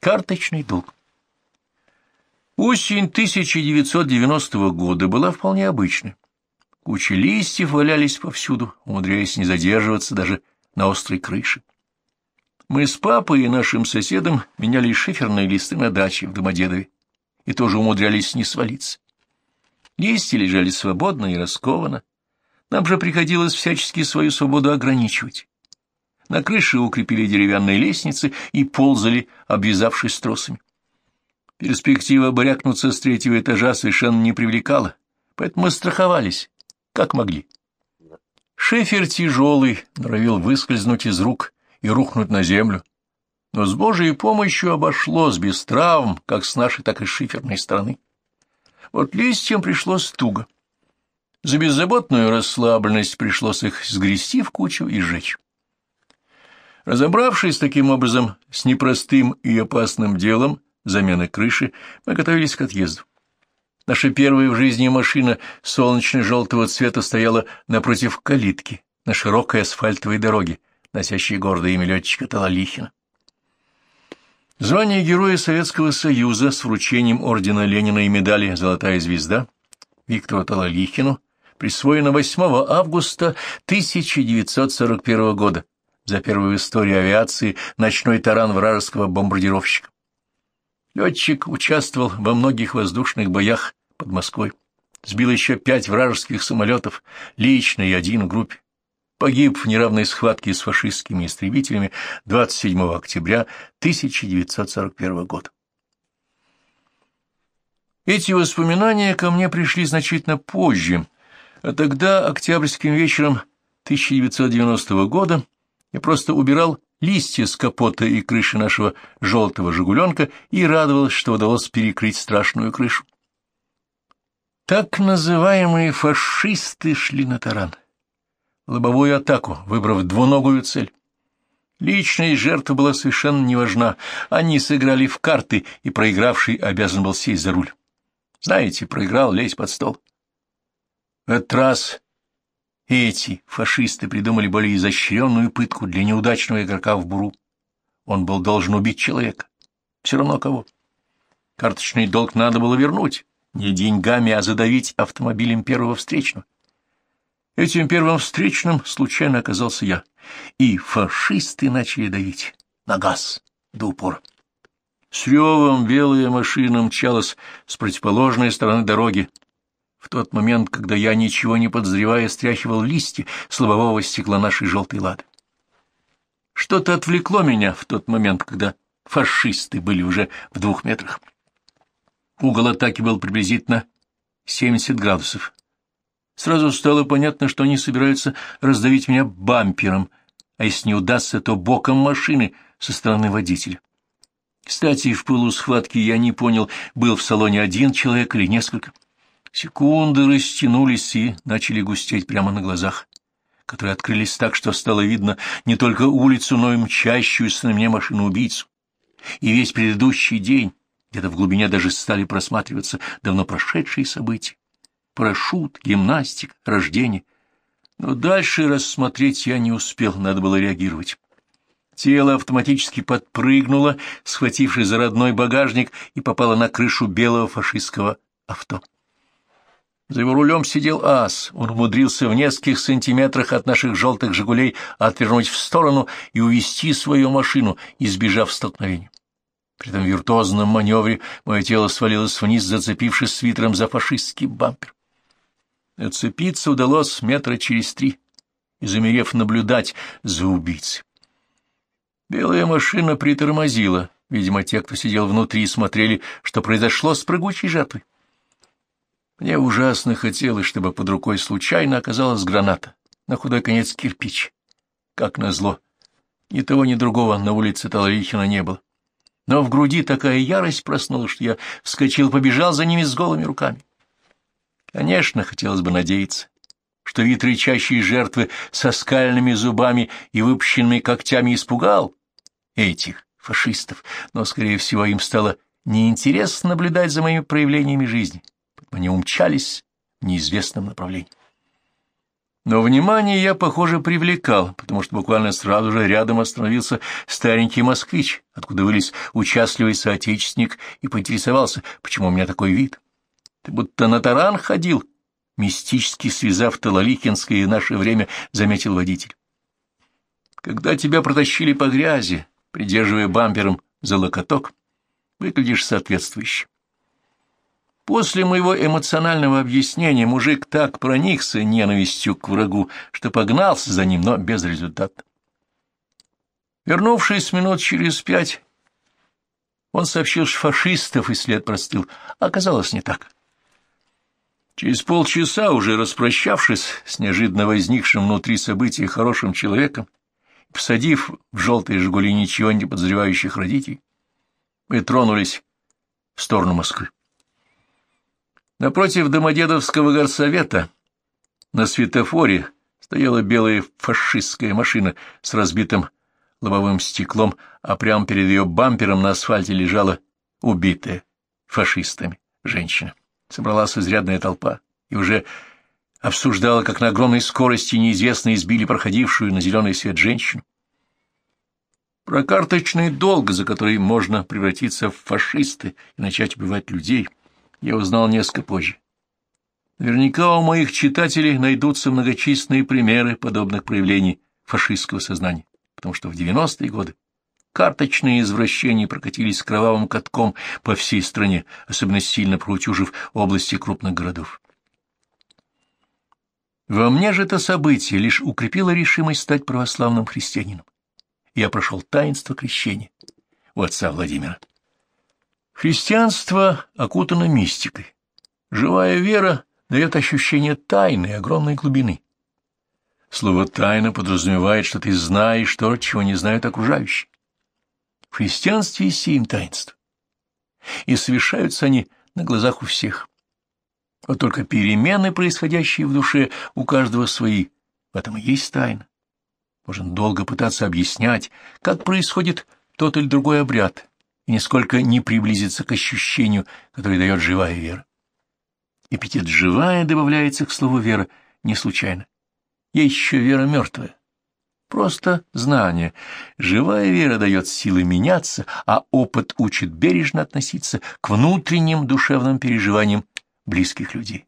Карточный долг. Осень 1990 года была вполне обычной. Куча листьев валялись повсюду, умудряясь не задерживаться даже на острой крыше. Мы с папой и нашим соседом меняли шиферные листы на даче в Домодедове и тоже умудрялись не свалиться. Листья лежали свободно и раскованно. Нам же приходилось всячески свою свободу ограничивать. На крыше укрепили деревянные лестницы и ползали, обвязавшись тросами. Перспектива брякнуться с третьего этажа совершенно не привлекала, поэтому мы страховались, как могли. Шефер тяжелый, норовил выскользнуть из рук и рухнуть на землю, но с Божьей помощью обошлось без травм, как с нашей, так и с шиферной стороны. Вот листьям пришлось туго. За беззаботную расслабленность пришлось их сгрести в кучу и сжечь. Разобравшись таким образом с непростым и опасным делом замены крыши, мы готовились к отъезду. Наша первая в жизни машина солнечно-желтого цвета стояла напротив калитки на широкой асфальтовой дороге, носящей гордое имя летчика Талалихина. Звание Героя Советского Союза с вручением ордена Ленина и медали «Золотая звезда» Виктору Талалихину присвоено 8 августа 1941 года за первую в истории авиации ночной таран вражеского бомбардировщика. Летчик участвовал во многих воздушных боях под Москвой, сбил еще пять вражеских самолетов, лично и один в группе погиб в неравной схватке с фашистскими истребителями 27 октября 1941 года. Эти воспоминания ко мне пришли значительно позже, а тогда, октябрьским вечером 1990 года, я просто убирал листья с капота и крыши нашего желтого «Жигуленка» и радовался, что удалось перекрыть страшную крышу. Так называемые фашисты шли на таран лобовую атаку, выбрав двуногую цель. Личная жертва была совершенно не важна. Они сыграли в карты, и проигравший обязан был сесть за руль. Знаете, проиграл, лезь под стол. Этот раз эти фашисты придумали более изощренную пытку для неудачного игрока в буру. Он был должен убить человека. Все равно кого. Карточный долг надо было вернуть. Не деньгами, а задавить автомобилем первого встречного. Этим первым встречным случайно оказался я, и фашисты начали давить на газ до упора. С ревом белая машина мчалась с противоположной стороны дороги. В тот момент, когда я, ничего не подозревая, стряхивал листья с лобового стекла нашей желтой лады. Что-то отвлекло меня в тот момент, когда фашисты были уже в двух метрах. Угол атаки был приблизительно 70 градусов. Сразу стало понятно, что они собираются раздавить меня бампером, а если не удастся, то боком машины со стороны водителя. Кстати, в пылу схватки я не понял, был в салоне один человек или несколько. Секунды растянулись и начали густеть прямо на глазах, которые открылись так, что стало видно не только улицу, но и мчащуюся на мне машину-убийцу. И весь предыдущий день, где-то в глубине даже стали просматриваться давно прошедшие события парашют, гимнастик, рождение. Но дальше рассмотреть я не успел, надо было реагировать. Тело автоматически подпрыгнуло, схватившись за родной багажник, и попало на крышу белого фашистского авто. За его рулем сидел ас. Он умудрился в нескольких сантиметрах от наших желтых «Жигулей» отвернуть в сторону и увести свою машину, избежав столкновения. При этом виртуозном маневре мое тело свалилось вниз, зацепившись свитером за фашистский бампер. Отцепиться удалось метра через три, и, замерев наблюдать за убийцей. Белая машина притормозила. Видимо, те, кто сидел внутри, смотрели, что произошло с прыгучей жертвой. Мне ужасно хотелось, чтобы под рукой случайно оказалась граната, на худой конец кирпич. Как назло, ни того, ни другого на улице Таларихина не было. Но в груди такая ярость проснулась, что я вскочил, побежал за ними с голыми руками. Конечно, хотелось бы надеяться, что вид рычащей жертвы со скальными зубами и выпущенными когтями испугал этих фашистов, но, скорее всего, им стало неинтересно наблюдать за моими проявлениями жизни, они умчались в неизвестном направлении. Но внимание я, похоже, привлекал, потому что буквально сразу же рядом остановился старенький москвич, откуда вылез участливый соотечественник и поинтересовался, почему у меня такой вид. Ты будто на таран ходил, мистически связав Талаликинское и наше время, заметил водитель. Когда тебя протащили по грязи, придерживая бампером за локоток, выглядишь соответствующе. После моего эмоционального объяснения мужик так проникся ненавистью к врагу, что погнался за ним, но без результата. Вернувшись минут через пять, он сообщил, что фашистов и след простыл. Оказалось, не так. Через полчаса, уже распрощавшись с неожиданно возникшим внутри события хорошим человеком, посадив в желтые «Жигули» ничего не подозревающих родителей, мы тронулись в сторону Москвы. Напротив Домодедовского горсовета на светофоре стояла белая фашистская машина с разбитым лобовым стеклом, а прямо перед ее бампером на асфальте лежала убитая фашистами женщина. Собралась изрядная толпа и уже обсуждала, как на огромной скорости неизвестно избили проходившую на зеленый свет женщину. Про карточный долг, за который можно превратиться в фашисты и начать убивать людей — я узнал несколько позже. Наверняка у моих читателей найдутся многочисленные примеры подобных проявлений фашистского сознания, потому что в 90-е годы карточные извращения прокатились кровавым катком по всей стране, особенно сильно проутюжив области крупных городов. Во мне же это событие лишь укрепило решимость стать православным христианином. Я прошел таинство крещения у отца Владимира. Христианство окутано мистикой. Живая вера дает ощущение тайны и огромной глубины. Слово «тайна» подразумевает, что ты знаешь то, чего не знают окружающие. В христианстве семь таинств, и совершаются они на глазах у всех. Вот только перемены, происходящие в душе, у каждого свои. В этом и есть тайна. Можно долго пытаться объяснять, как происходит тот или другой обряд, и нисколько не приблизится к ощущению, которое дает живая вера. Эпитет «живая» добавляется к слову «вера» не случайно. Есть еще вера мертвая. Просто знание. Живая вера дает силы меняться, а опыт учит бережно относиться к внутренним душевным переживаниям близких людей.